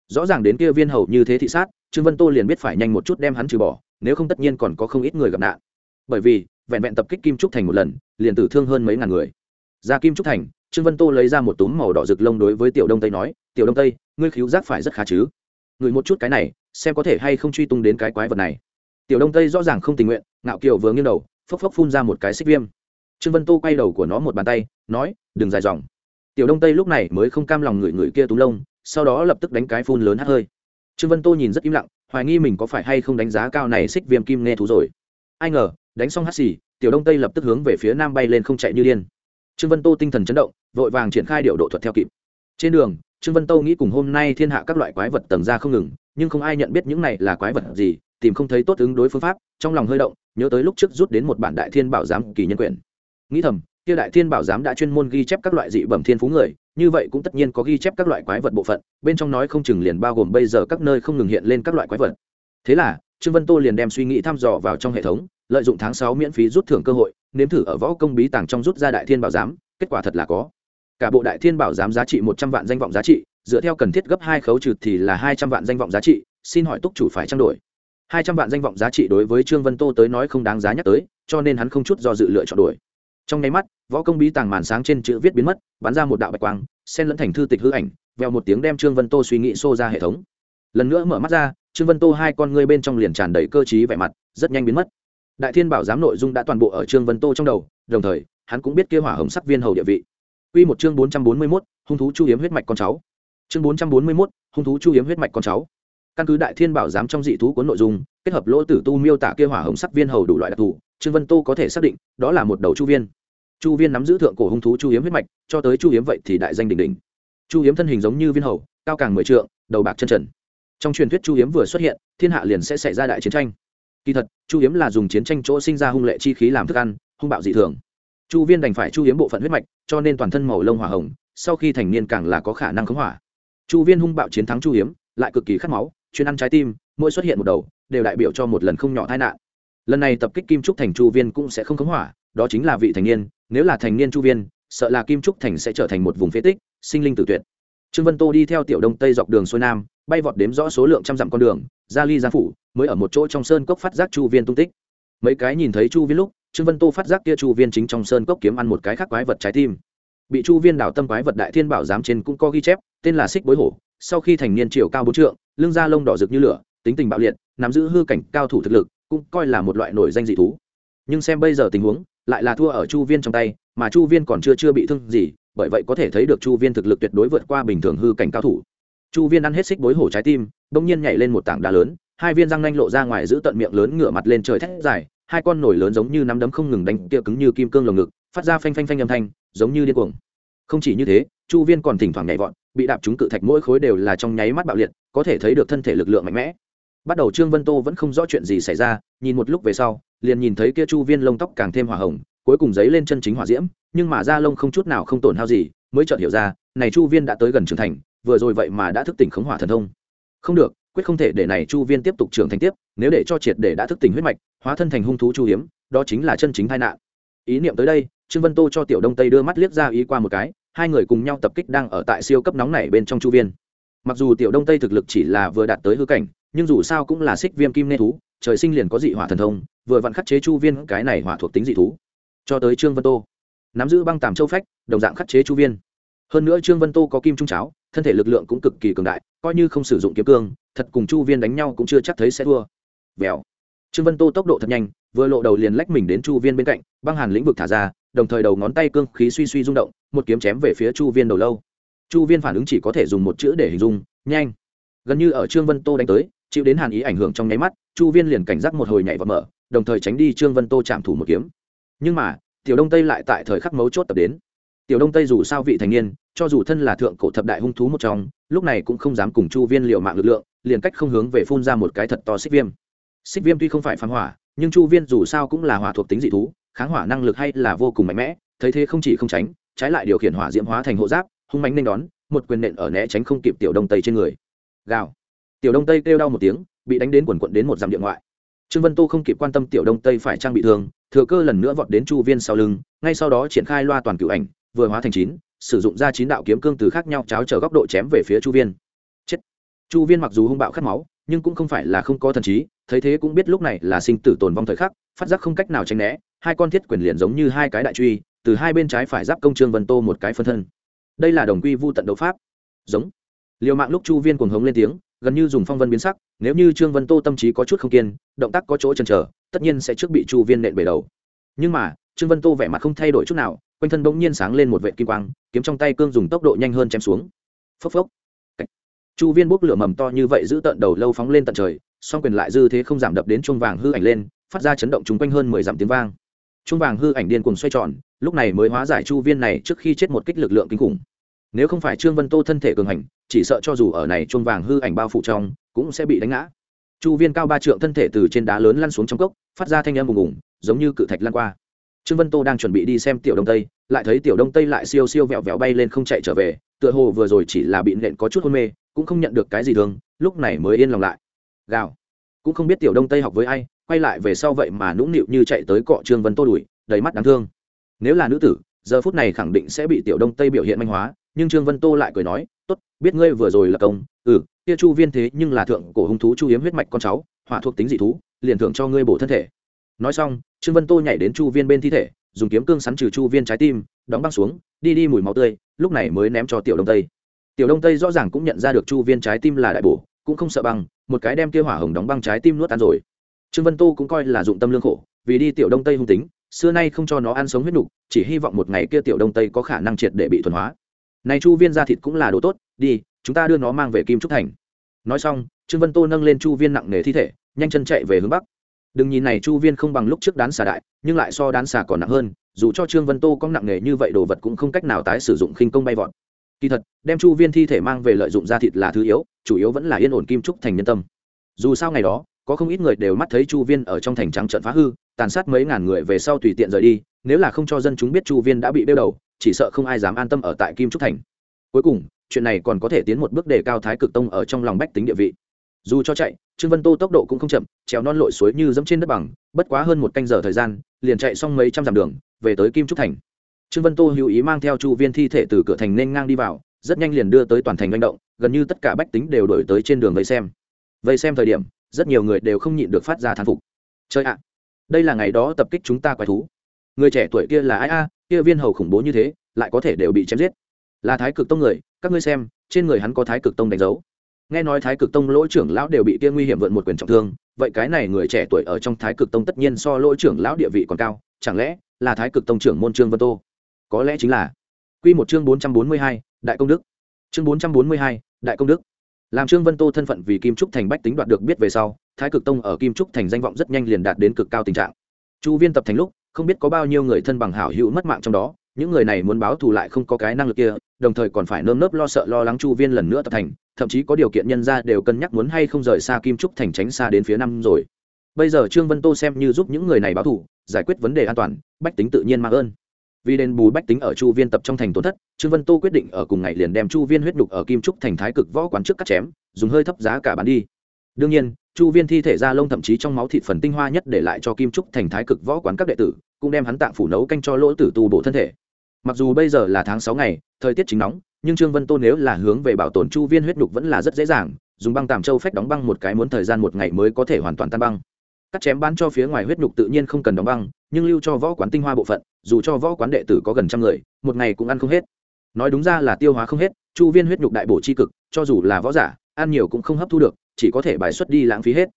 Rõ ràng đến kia viên hầu như thế thị sát, trương vân tô liền biết phải nhanh một chút đem hắn trừ bỏ nếu không tất nhiên còn có không ít người gặp nạn. Bởi vì, vẹn vẹn tập kích kim trúc thành một lần, liền tử thương hơn mấy ngàn người. Ra kim trúc thành, trương vân tô lấy ra một túm màu đỏ rực lông đối với tiểu đông tây nói, tiểu đông tây, ngươi khíu giác phải rất khá chứ? Ngửi một chút cái này, xem có thể hay không truy tung đến cái quái vật này. Tiểu đông tây rõ ràng không tình nguyện, ngạo kiều vừa nghiêng đầu, phốc phốc phun ra một cái xích viêm. Trương vân tô quay đầu của nó một bàn tay, nói, đừng dài dòng. Tiểu đông tây lúc này mới không cam lòng người người kia túm lông, sau đó lập tức đánh cái phun lớn hát hơi. Trương vân tô nhìn rất im lặng hoài nghi mình có phải hay không đánh giá cao này xích viêm kim nghe thú rồi. Ai ngờ, đánh xong hát xì, tiểu đông tây lập tức hướng về phía nam bay lên không chạy như điên. Trương vân tô tinh thần chấn động, vội vàng triển khai điệu độ thuật theo kịp. Trên đường, trương vân tô nghĩ cùng hôm nay thiên hạ các loại quái vật tầng ra không ngừng, nhưng không ai nhận biết những này là quái vật gì, tìm không thấy tốt ứng đối phương pháp, trong lòng hơi động, nhớ tới lúc trước rút đến một bản đại thiên bảo giám kỳ nhân quyền. Nghĩ thầm kia đại thiên bảo giám đã chuyên môn ghi chép các loại dị bẩm thiên phú người, như vậy cũng tất nhiên có ghi chép các loại quái vật bộ phận, bên trong nói không chừng liền bao gồm bây giờ các nơi không ngừng hiện lên các loại quái vật. Thế là, trương vân tô liền đem suy nghĩ thăm dò vào trong hệ thống, lợi dụng tháng sáu miễn phí rút thưởng cơ hội, nếm thử ở võ công bí tàng trong rút ra đại thiên bảo giám, kết quả thật là có. Cả bộ đại thiên bảo giám giá trị một trăm vạn danh vọng giá trị, dựa theo cần thiết gấp hai khấu trừ thì là hai trăm vạn danh vọng giá trị, xin hỏi túc chủ phải trang đổi. Hai trăm vạn danh vọng giá trị đối với trương vân tô tới nói không đáng giá nhắc tới, cho nên hắn không chút do dự lựa chọn đổi trong nháy mắt võ công bí tàng màn sáng trên chữ viết biến mất bắn ra một đạo bạch quang xen lẫn thành thư tịch hư ảnh vèo một tiếng đem trương vân tô suy nghĩ xô ra hệ thống lần nữa mở mắt ra trương vân tô hai con ngươi bên trong liền tràn đầy cơ t vẻ mặt rất nhanh biến mất đại thiên bảo giám nội dung đã toàn bộ ở trương vân tô trong đầu đồng thời hắn cũng biết kêu hỏa hồng sắc viên hầu địa vị Quy một chương bốn trăm bốn mươi 441, hung thú chu hiếm huyết mạch con cháu. Chương bốn trăm bốn mươi 441, hung thú chu hiếm huyết mạch con cháu. Căn cứ đại thiên bảo giám trong dị thú cuốn nội dung, kết hợp lỗ tử tu miêu tả kia hỏa hồng sắc viên hầu đủ loại đặc thù, Trương Vân Tô có thể xác định, đó là một đầu chu viên. Chu viên nắm giữ thượng cổ hung thú chu hiếm huyết mạch, cho tới chu hiếm vậy thì đại danh đỉnh đỉnh. Chu hiếm thân hình giống như viên hầu, cao càng mười trượng, đầu bạc chân trần. Trong truyền thuyết chu hiếm vừa xuất hiện, thiên hạ liền sẽ xảy ra đại chiến tranh kỳ thật chu hiếm là dùng chiến tranh chỗ sinh ra hung lệ chi khí làm thức ăn hung bạo dị thường chu viên đành phải chu hiếm bộ phận huyết mạch cho nên toàn thân màu lông hỏa hồng sau khi thành niên càng là có khả năng khống hỏa chu viên hung bạo chiến thắng chu hiếm lại cực kỳ khát máu chuyên ăn trái tim, mỗi xuất hiện một đầu, đều đại biểu cho một lần không nhỏ tai nạn. Lần này tập kích kim trúc thành chu viên cũng sẽ không khống hỏa, đó chính là vị thành niên, nếu là thành niên chu viên, sợ là kim trúc thành sẽ trở thành một vùng phế tích, sinh linh tử tuyệt. Trương vân tô đi theo tiểu đông tây dọc đường xuôi nam, bay vọt đếm rõ số lượng trăm dặm con đường, ra ly giang phủ, mới ở một chỗ trong sơn cốc phát giác chu viên tung tích. Mấy cái nhìn thấy chu viên lúc, trương vân tô phát giác kia chu viên chính trong sơn cốc kiếm ăn một cái khác quái vật trái tim. Bị chu viên đảo tâm quái vật đại thiên bảo giám trên cũng có ghi chép, tên là xích bối hổ sau khi thành niên chiều cao bốn trượng, lưng da lông đỏ rực như lửa, tính tình bạo liệt, nắm giữ hư cảnh cao thủ thực lực, cũng coi là một loại nổi danh dị thú. Nhưng xem bây giờ tình huống, lại là thua ở chu viên trong tay, mà chu viên còn chưa chưa bị thương gì, bởi vậy có thể thấy được chu viên thực lực tuyệt đối vượt qua bình thường hư cảnh cao thủ. Chu viên ăn hết xích bối hổ trái tim, bỗng nhiên nhảy lên một tảng đá lớn, hai viên răng nanh lộ ra ngoài giữ tận miệng lớn ngửa mặt lên trời thét dài, hai con nổi lớn giống như nắm đấm không ngừng đánh tia cứng như kim cương lồng ngực, phát ra phanh phanh phanh âm thanh, giống như điên cuồng. Không chỉ như thế, chu viên còn thỉnh thoảng nhảy vọt bị đạp chúng cự thạch mỗi khối đều là trong nháy mắt bạo liệt, có thể thấy được thân thể lực lượng mạnh mẽ. Bắt đầu trương vân tô vẫn không rõ chuyện gì xảy ra, nhìn một lúc về sau, liền nhìn thấy kia chu viên lông tóc càng thêm hỏa hồng, cuối cùng giấy lên chân chính hỏa diễm, nhưng mà da lông không chút nào không tổn hao gì, mới chợt hiểu ra, này chu viên đã tới gần trưởng thành, vừa rồi vậy mà đã thức tỉnh khống hỏa thần thông. Không được, quyết không thể để này chu viên tiếp tục trưởng thành tiếp, nếu để cho triệt để đã thức tỉnh huyết mạch, hóa thân thành hung thú chu hiếm, đó chính là chân chính tai nạn. Ý niệm tới đây, trương vân tô cho tiểu đông tây đưa mắt liếc ra ý qua một cái hai người cùng nhau tập kích đang ở tại siêu cấp nóng này bên trong chu viên. Mặc dù tiểu đông tây thực lực chỉ là vừa đạt tới hư cảnh, nhưng dù sao cũng là xích viêm kim nê thú, trời sinh liền có dị hỏa thần thông, vừa vặn khắc chế chu viên cái này hỏa thuộc tính dị thú. Cho tới trương vân tô, nắm giữ băng tàm châu phách, đồng dạng khắc chế chu viên. Hơn nữa trương vân tô có kim trung cháo, thân thể lực lượng cũng cực kỳ cường đại, coi như không sử dụng kiếm cương, thật cùng chu viên đánh nhau cũng chưa chắc thấy sẽ thua. Vèo. Trương vân tô tốc độ thật nhanh, vừa lộ đầu liền lách mình đến chu viên bên cạnh, băng hàn lĩnh vực thả ra, đồng thời đầu ngón tay cương khí suy suy rung động một kiếm chém về phía chu viên đầu lâu. Chu viên phản ứng chỉ có thể dùng một chữ để hình dung, nhanh. Gần như ở trương vân tô đánh tới, chịu đến hàn ý ảnh hưởng trong nháy mắt, chu viên liền cảnh giác một hồi nhảy và mở, đồng thời tránh đi trương vân tô chạm thủ một kiếm. Nhưng mà, tiểu đông tây lại tại thời khắc mấu chốt tập đến. Tiểu đông tây dù sao vị thành niên, cho dù thân là thượng cổ thập đại hung thú một trong, lúc này cũng không dám cùng chu viên liệu mạng lực lượng, liền cách không hướng về phun ra một cái thật to xích viêm. Xích viêm tuy không phải phán hỏa, nhưng chu viên dù sao cũng là hỏa thuộc tính dị thú, kháng hỏa năng lực hay là vô cùng mạnh mẽ, thấy thế không chỉ không tránh trái lại điều khiển hỏa diễm hóa thành hộ giáp, hung mánh nên đón, một quyền nện ở né tránh không kịp tiểu đông tây trên người. Gào. Tiểu đông tây kêu đau một tiếng, bị đánh đến quần quận đến một dặm điện ngoại. Trương vân tô không kịp quan tâm tiểu đông tây phải trang bị thương, thừa cơ lần nữa vọt đến chu viên sau lưng, ngay sau đó triển khai loa toàn cựu ảnh, vừa hóa thành chín, sử dụng ra chín đạo kiếm cương từ khác nhau cháo chở góc độ chém về phía chu viên. Chết. Chu viên mặc dù hung bạo khát máu, nhưng cũng không phải là không có thần trí, thấy thế cũng biết lúc này là sinh tử tồn vong thời khắc, phát giác không cách nào tránh né, hai con thiết quyền liền giống như hai cái đại truy từ hai bên trái phải giáp công trương vân tô một cái phân thân. Đây là đồng quy vu tận đấu pháp. Giống. Liều mạng lúc chu viên cuồng hống lên tiếng, gần như dùng phong vân biến sắc, nếu như trương vân tô tâm trí có chút không kiên, động tác có chỗ chần chờ, tất nhiên sẽ trước bị chu viên nện bể đầu. Nhưng mà, trương vân tô vẻ mặt không thay đổi chút nào, quanh thân bỗng nhiên sáng lên một vệ kim quang, kiếm trong tay cương dùng tốc độ nhanh hơn chém xuống. Phốc phốc. Chu viên bốc lửa mầm to như vậy giữ tận đầu lâu phóng lên tận trời, song quyền lại dư thế không giảm đập đến chuông vàng hư ảnh lên, phát ra chấn động chung quanh hơn mười dặm tiếng vang. Trung vàng hư ảnh điên cuồng xoay tròn, lúc này mới hóa giải chu viên này trước khi chết một kích lực lượng kinh khủng. Nếu không phải trương vân tô thân thể cường hành, chỉ sợ cho dù ở này chuông vàng hư ảnh bao phủ trong, cũng sẽ bị đánh ngã. Chu viên cao ba trượng thân thể từ trên đá lớn lăn xuống trong cốc, phát ra thanh âm bùng bùng giống như cự thạch lăn qua. Trương vân tô đang chuẩn bị đi xem tiểu đông tây, lại thấy tiểu đông tây lại siêu siêu vẹo vẹo bay lên không chạy trở về, tựa hồ vừa rồi chỉ là bị nện có chút hôn mê, cũng không nhận được cái gì thường, lúc này mới yên lòng lại. Gào. Cũng không biết tiểu đông tây học với ai quay lại về sau vậy mà nũng nịu như chạy tới cọ trương vân tô đuổi, đầy mắt đáng thương. Nếu là nữ tử, giờ phút này khẳng định sẽ bị tiểu đông tây biểu hiện manh hóa, nhưng trương vân tô lại cười nói, tốt, biết ngươi vừa rồi là công ừ kia chu viên thế nhưng là thượng cổ hung thú chu hiếm huyết mạch con cháu, hỏa thuộc tính dị thú, liền thưởng cho ngươi bổ thân thể. Nói xong, trương vân tô nhảy đến chu viên bên thi thể, dùng kiếm cương sắn trừ chu viên trái tim, đóng băng xuống, đi đi mùi máu tươi, lúc này mới ném cho tiểu đông tây. Tiểu đông tây rõ ràng cũng nhận ra được chu viên trái tim là đại bổ, cũng không sợ băng, một cái đem kia hỏa hồng đóng băng trái tim nuốt ăn rồi trương vân tô cũng coi là dụng tâm lương khổ, vì đi tiểu đông tây hung tính, xưa nay không cho nó ăn sống huyết nục, chỉ hy vọng một ngày kia tiểu đông tây có khả năng triệt để bị thuần hóa. Này chu viên ra thịt cũng là đồ tốt, đi, chúng ta đưa nó mang về kim trúc thành. Nói xong, trương vân tô nâng lên chu viên nặng nề thi thể, nhanh chân chạy về hướng bắc. Đừng nhìn này chu viên không bằng lúc trước đán xà đại, nhưng lại so đán xà còn nặng hơn, dù cho trương vân tô có nặng nề như vậy đồ vật cũng không cách nào tái sử dụng khinh công bay vọt. Kỳ thật, đem chu viên thi thể mang về lợi dụng da thịt là thứ yếu, chủ yếu vẫn là yên ổn kim trúc thành nhân tâm. Dù sao ngày đó có không ít người đều mắt thấy chu viên ở trong thành trắng trận phá hư, tàn sát mấy ngàn người về sau tùy tiện rời đi, nếu là không cho dân chúng biết chu viên đã bị đeo đầu, chỉ sợ không ai dám an tâm ở tại kim trúc thành. Cuối cùng, chuyện này còn có thể tiến một bước đề cao thái cực tông ở trong lòng bách tính địa vị. Dù cho chạy, trương vân tô tốc độ cũng không chậm, trèo non lội suối như dẫm trên đất bằng, bất quá hơn một canh giờ thời gian, liền chạy xong mấy trăm dặm đường, về tới kim trúc thành. Trương vân tô hữu ý mang theo chu viên thi thể từ cửa thành nên ngang đi vào, rất nhanh liền đưa tới toàn thành manh động, gần như tất cả bách tính đều đổi tới trên đường vây xem. Vây xem thời điểm rất nhiều người đều không nhịn được phát ra thán phục. Chơi ạ, đây là ngày đó tập kích chúng ta quái thú. Người trẻ tuổi kia là ai a? Kia viên hầu khủng bố như thế, lại có thể đều bị chém giết. Là thái cực tông người, các ngươi xem, trên người hắn có thái cực tông đánh dấu. Nghe nói thái cực tông lỗ trưởng lão đều bị kia nguy hiểm vượn một quyền trọng thương, vậy cái này người trẻ tuổi ở trong thái cực tông tất nhiên so lỗ trưởng lão địa vị còn cao, chẳng lẽ là thái cực tông trưởng môn trương vân tô? Có lẽ chính là. Quy một chương bốn trăm bốn mươi hai, đại công đức. Chương bốn trăm bốn mươi hai, đại công đức làm trương vân tô thân phận vì kim trúc thành bách tính đoạt được biết về sau, thái cực tông ở kim trúc thành danh vọng rất nhanh liền đạt đến cực cao tình trạng. Chu viên tập thành lúc, không biết có bao nhiêu người thân bằng hảo hữu mất mạng trong đó, những người này muốn báo thù lại không có cái năng lực kia, đồng thời còn phải nơm nớp lo sợ lo lắng chu viên lần nữa tập thành, thậm chí có điều kiện nhân ra đều cân nhắc muốn hay không rời xa kim trúc thành tránh xa đến phía năm rồi. Bây giờ trương vân tô xem như giúp những người này báo thù, giải quyết vấn đề an toàn, bách tính tự nhiên mạng ơn vì đền bù bách tính ở chu viên tập trong thành tổn thất, trương vân tô quyết định ở cùng ngày liền đem chu viên huyết đục ở kim trúc thành thái cực võ quán trước cắt chém, dùng hơi thấp giá cả bán đi. Đương nhiên, chu viên thi thể ra lông thậm chí trong máu thịt phần tinh hoa nhất để lại cho kim trúc thành thái cực võ quán các đệ tử, cũng đem hắn tạng phủ nấu canh cho lỗ tử tu bổ thân thể. Mặc dù bây giờ là tháng sáu ngày, thời tiết chính nóng, nhưng trương vân tô nếu là hướng về bảo tồn chu viên huyết đục vẫn là rất dễ dàng, dùng băng tàm châu phách đóng băng một cái muốn thời gian một ngày mới có thể hoàn toàn tan băng. Cắt chém bán cho phía ngoài huyết nhục tự nhiên không cần đóng băng nhưng lưu cho võ quán tinh hoa bộ phận, dù cho võ quán đệ tử có gần trăm người, một ngày cũng ăn không hết. Nói đúng ra là tiêu hóa không hết, chu viên huyết nhục đại bổ c h i cực, cho dù là võ giả, ăn nhiều cũng không hấp thu được, chỉ có thể bài xuất đi lãng phí hết.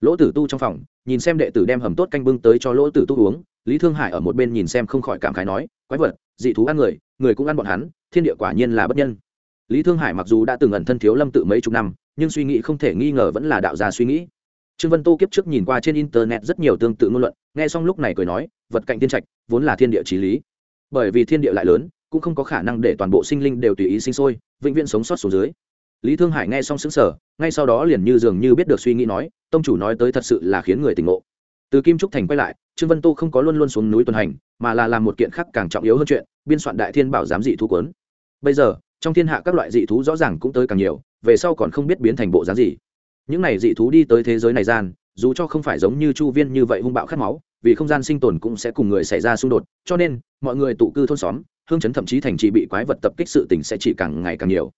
Lỗ tử tu trong phòng, nhìn xem đệ tử đem hầm tốt canh bưng tới cho lỗ tử tu uống, lý thương hải ở một bên nhìn xem không khỏi cảm khái nói, quái vật, dị thú ăn người người cũng ăn bọn hắn, thiên địa quả nhiên là bất nhân. Lý thương hải mặc dù đã từng ẩn thân thiếu lâm tự mấy chục năm, nhưng suy nghĩ không thể nghi ngờ vẫn là đạo gia suy nghĩ trương vân tô kiếp trước nhìn qua trên internet rất nhiều tương tự ngôn luận, nghe xong lúc này cười nói, vật cạnh tiên trạch, vốn là thiên địa trí lý. Bởi vì thiên địa lại lớn, cũng không có khả năng để toàn bộ sinh linh đều tùy ý sinh sôi, vĩnh viễn sống sót xuống dưới. Lý thương hải nghe xong xứng sở ngay sau đó liền như dường như biết được suy nghĩ nói, tông chủ nói tới thật sự là khiến người tỉnh ngộ. Từ kim trúc thành quay lại, trương vân tô không có luôn luôn xuống núi tuần hành, mà là làm một kiện khác càng trọng yếu hơn chuyện, biên soạn đại thiên bảo giám dị thú quấn bây giờ, trong thiên hạ các loại dị thú rõ ràng cũng tới càng nhiều, về sau còn không biết biến thành bộ dáng gì những này dị thú đi tới thế giới này gian, dù cho không phải giống như chu viên như vậy hung bạo khát máu, vì không gian sinh tồn cũng sẽ cùng người xảy ra xung đột, cho nên, mọi người tụ cư thôn xóm, hương chấn thậm chí thành trì bị quái vật tập kích sự tình sẽ chỉ càng ngày càng nhiều.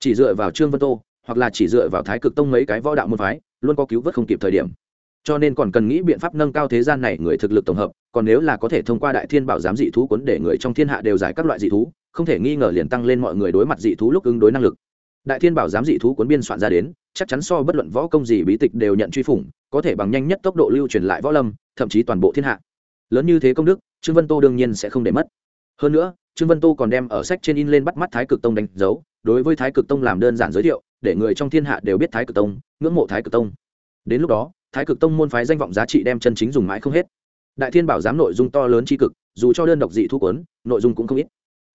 Chỉ dựa vào trương vân tô, hoặc là chỉ dựa vào thái cực tông mấy cái võ đạo môn phái, luôn có cứu vớt không kịp thời điểm. Cho nên còn cần nghĩ biện pháp nâng cao thế gian này người thực lực tổng hợp, còn nếu là có thể thông qua đại thiên bảo giám dị thú quấn để người trong thiên hạ đều giải các loại dị thú, không thể nghi ngờ liền tăng lên mọi người đối mặt dị thú lúc ứng đối năng lực đại thiên bảo giám dị thú cuốn biên soạn ra đến chắc chắn so bất luận võ công gì bí tịch đều nhận truy phủng có thể bằng nhanh nhất tốc độ lưu truyền lại võ lâm thậm chí toàn bộ thiên hạ. Lớn như thế công đức trương vân tô đương nhiên sẽ không để mất. Hơn nữa trương vân tô còn đem ở sách trên in lên bắt mắt thái cực tông đánh dấu đối với thái cực tông làm đơn giản giới thiệu để người trong thiên hạ đều biết thái cực tông ngưỡng mộ thái cực tông. Đến lúc đó thái cực tông môn phái danh vọng giá trị đem chân chính dùng mãi không hết. Đại thiên bảo giám nội dung to lớn tri cực dù cho đơn độc dị thu cuốn, nội dung cũng không ít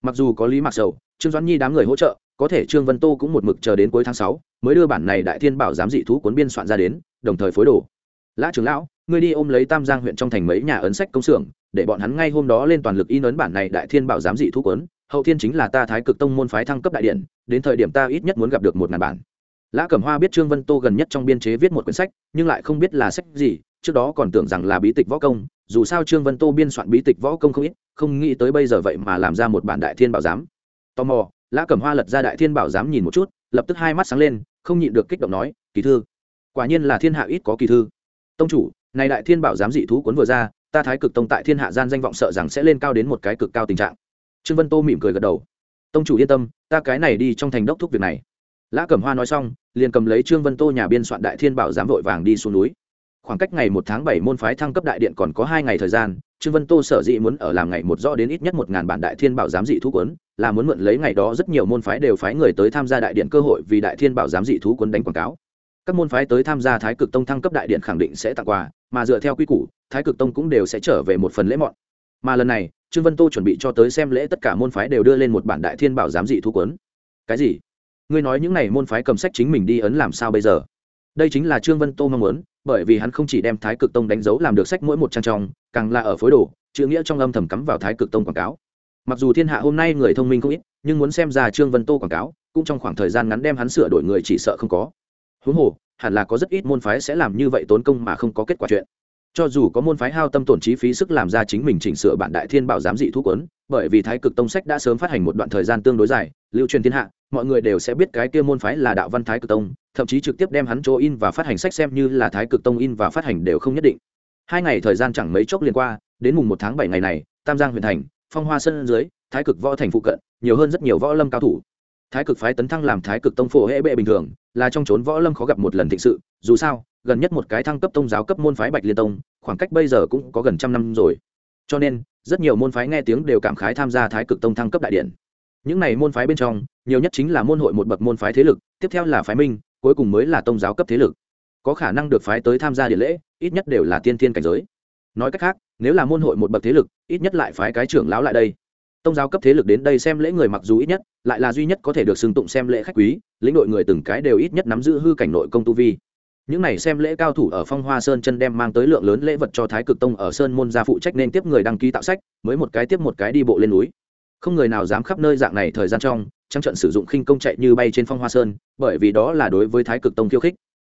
mặc dù có lý mặc sầu, trương doãn nhi đám người hỗ trợ, có thể trương vân tô cũng một mực chờ đến cuối tháng sáu mới đưa bản này đại thiên bảo giám dị thú cuốn biên soạn ra đến, đồng thời phối đồ. Lã trưởng lão, ngươi đi ôm lấy tam giang huyện trong thành mấy nhà ấn sách công xưởng, để bọn hắn ngay hôm đó lên toàn lực in ấn bản này đại thiên bảo giám dị thú cuốn, hậu thiên chính là ta thái cực tông môn phái thăng cấp đại điện, đến thời điểm ta ít nhất muốn gặp được một ngàn bản. Lã cẩm hoa biết trương vân tô gần nhất trong biên chế viết một quyển sách, nhưng lại không biết là sách gì, trước đó còn tưởng rằng là bí tịch võ công dù sao trương vân tô biên soạn bí tịch võ công không ít, không nghĩ tới bây giờ vậy mà làm ra một bản đại thiên bảo giám. Tò mò, lã cẩm hoa lật ra đại thiên bảo giám nhìn một chút, lập tức hai mắt sáng lên, không nhịn được kích động nói, kỳ thư, quả nhiên là thiên hạ ít có kỳ thư. Tông chủ, này đại thiên bảo giám dị thú cuốn vừa ra, ta thái cực tông tại thiên hạ gian danh vọng sợ rằng sẽ lên cao đến một cái cực cao tình trạng. Trương vân tô mỉm cười gật đầu. Tông chủ yên tâm, ta cái này đi trong thành đốc thúc việc này. Lã cẩm hoa nói xong, liền cầm lấy trương vân tô nhà biên soạn đại thiên bảo giám vội vàng đi xuống núi khoảng cách ngày một tháng bảy môn phái thăng cấp đại điện còn có hai ngày thời gian, trương vân tô sở dĩ muốn ở làm ngày một rõ đến ít nhất một ngàn bản đại thiên bảo giám dị thú quấn, là muốn mượn lấy ngày đó rất nhiều môn phái đều phái người tới tham gia đại điện cơ hội vì đại thiên bảo giám dị thú quấn đánh quảng cáo. Các môn phái tới tham gia thái cực tông thăng cấp đại điện khẳng định sẽ tặng quà, mà dựa theo quy củ, thái cực tông cũng đều sẽ trở về một phần lễ mọn. Mà lần này, trương vân tô chuẩn bị cho tới xem lễ tất cả môn phái đều đưa lên một bản đại thiên bảo giám dị thú quấn. Cái gì? Ngươi nói những n à y môn phái cầm sách chính mình đi ấn làm sao bây giờ? Đây chính là trương vân tô mong muốn bởi vì hắn không chỉ đem thái cực tông đánh dấu làm được sách mỗi một trang trong, càng là ở phối đồ, chữ nghĩa trong âm thầm cắm vào thái cực tông quảng cáo. Mặc dù thiên hạ hôm nay người thông minh không ít, nhưng muốn xem ra trương vân tô quảng cáo, cũng trong khoảng thời gian ngắn đem hắn sửa đổi người chỉ sợ không có. Huống hồ, hẳn là có rất ít môn phái sẽ làm như vậy tốn công mà không có kết quả chuyện cho dù có môn phái hao tâm tổn trí phí sức làm ra chính mình chỉnh sửa bản đại thiên bảo giám dị thuốc quấn, bởi vì thái cực tông sách đã sớm phát hành một đoạn thời gian tương đối dài, lưu truyền thiên hạ, mọi người đều sẽ biết cái kia môn phái là đạo văn thái cực tông, thậm chí trực tiếp đem hắn chỗ in và phát hành sách xem như là thái cực tông in và phát hành đều không nhất định. Hai ngày thời gian chẳng mấy chốc liên qua, đến mùng một tháng bảy ngày này, tam giang huyện thành, phong hoa sân dưới, thái cực võ thành phụ cận, nhiều hơn rất nhiều võ lâm cao thủ. Thái cực phái tấn thăng làm thái cực tông phổ hễ bệ bình thường, là trong trốn võ lâm khó gặp một lần thịnh sự, dù sao gần nhất một cái thăng cấp tông giáo cấp môn phái bạch liên tông, khoảng cách bây giờ cũng có gần trăm năm rồi. Cho nên, rất nhiều môn phái nghe tiếng đều cảm khái tham gia thái cực tông thăng cấp đại điện. Những này môn phái bên trong, nhiều nhất chính là môn hội một bậc môn phái thế lực, tiếp theo là phái minh, cuối cùng mới là tông giáo cấp thế lực. Có khả năng được phái tới tham gia điện lễ, ít nhất đều là tiên thiên cảnh giới. Nói cách khác, nếu là môn hội một bậc thế lực, ít nhất lại phái cái trưởng lão lại đây. Tông giáo cấp thế lực đến đây xem lễ người mặc dù ít nhất, lại là duy nhất có thể được xưng tụng xem lễ khách quý, lĩnh đội người từng cái đều ít nhất nắm giữ hư cảnh nội công tu vi những này xem lễ cao thủ ở phong hoa sơn chân đem mang tới lượng lớn lễ vật cho thái cực tông ở sơn môn gia phụ trách nên tiếp người đăng ký tạo sách, mới một cái tiếp một cái đi bộ lên núi. Không người nào dám khắp nơi dạng này thời gian trong trăng trận sử dụng khinh công chạy như bay trên phong hoa sơn, bởi vì đó là đối với thái cực tông khiêu khích.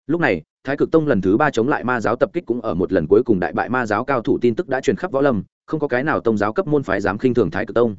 Lúc này, thái cực tông lần thứ ba chống lại ma giáo tập kích cũng ở một lần cuối cùng đại bại ma giáo cao thủ tin tức đã truyền khắp võ lâm, không có cái nào tông giáo cấp môn phái dám khinh thường thái cực tông.